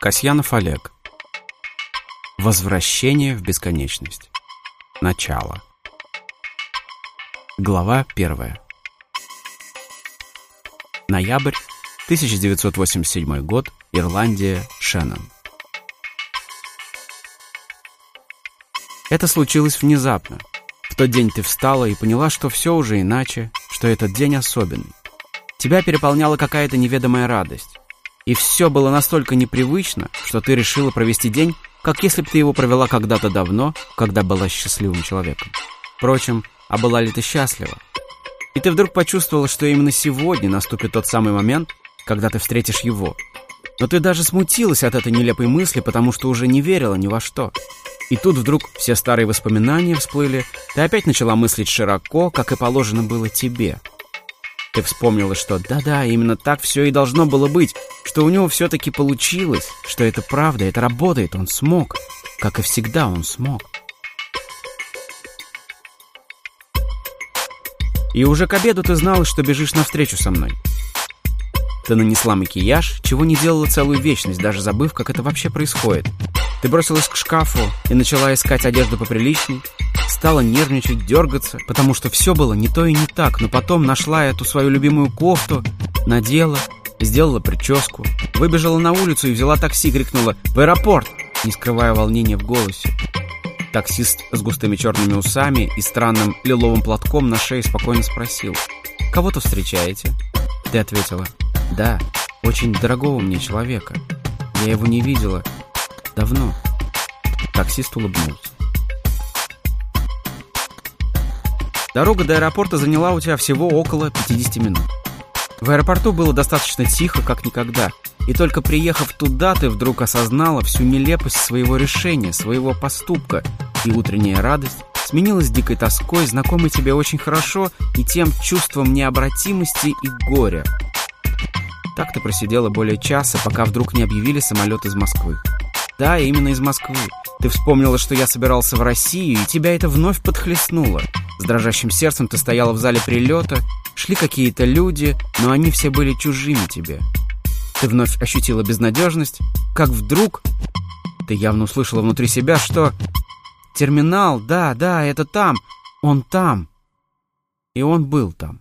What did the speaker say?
Касьянов Олег. Возвращение в бесконечность. Начало. Глава первая. Ноябрь, 1987 год, Ирландия, Шеннон. Это случилось внезапно. В тот день ты встала и поняла, что все уже иначе, что этот день особенный. Тебя переполняла какая-то неведомая радость. И все было настолько непривычно, что ты решила провести день, как если бы ты его провела когда-то давно, когда была счастливым человеком. Впрочем, а была ли ты счастлива? И ты вдруг почувствовала, что именно сегодня наступит тот самый момент, когда ты встретишь его. Но ты даже смутилась от этой нелепой мысли, потому что уже не верила ни во что. И тут вдруг все старые воспоминания всплыли, ты опять начала мыслить широко, как и положено было тебе. Ты вспомнила, что да-да, именно так все и должно было быть, что у него все-таки получилось, что это правда, это работает, он смог, как и всегда он смог. И уже к обеду ты знала, что бежишь навстречу со мной. Ты нанесла макияж, чего не делала целую вечность, даже забыв, как это вообще происходит. Ты бросилась к шкафу и начала искать одежду поприличней, стала нервничать, дергаться, потому что все было не то и не так, но потом нашла эту свою любимую кофту, надела, сделала прическу, выбежала на улицу и взяла такси, крикнула «В аэропорт!», не скрывая волнения в голосе. Таксист с густыми черными усами и странным лиловым платком на шее спокойно спросил «Кого-то встречаете?» Ты ответила «Да, очень дорогого мне человека. Я его не видела. Давно». Таксист улыбнулся. Дорога до аэропорта заняла у тебя всего около 50 минут. В аэропорту было достаточно тихо, как никогда, и только приехав туда, ты вдруг осознала всю нелепость своего решения, своего поступка, и утренняя радость сменилась дикой тоской, знакомой тебе очень хорошо, и тем чувством необратимости и горя. Так ты просидела более часа, пока вдруг не объявили самолет из Москвы. Да, именно из Москвы. Ты вспомнила, что я собирался в Россию, и тебя это вновь подхлестнуло. С дрожащим сердцем ты стояла в зале прилета, шли какие-то люди, но они все были чужими тебе. Ты вновь ощутила безнадежность, как вдруг... Ты явно услышала внутри себя, что... Терминал, да, да, это там, он там. И он был там.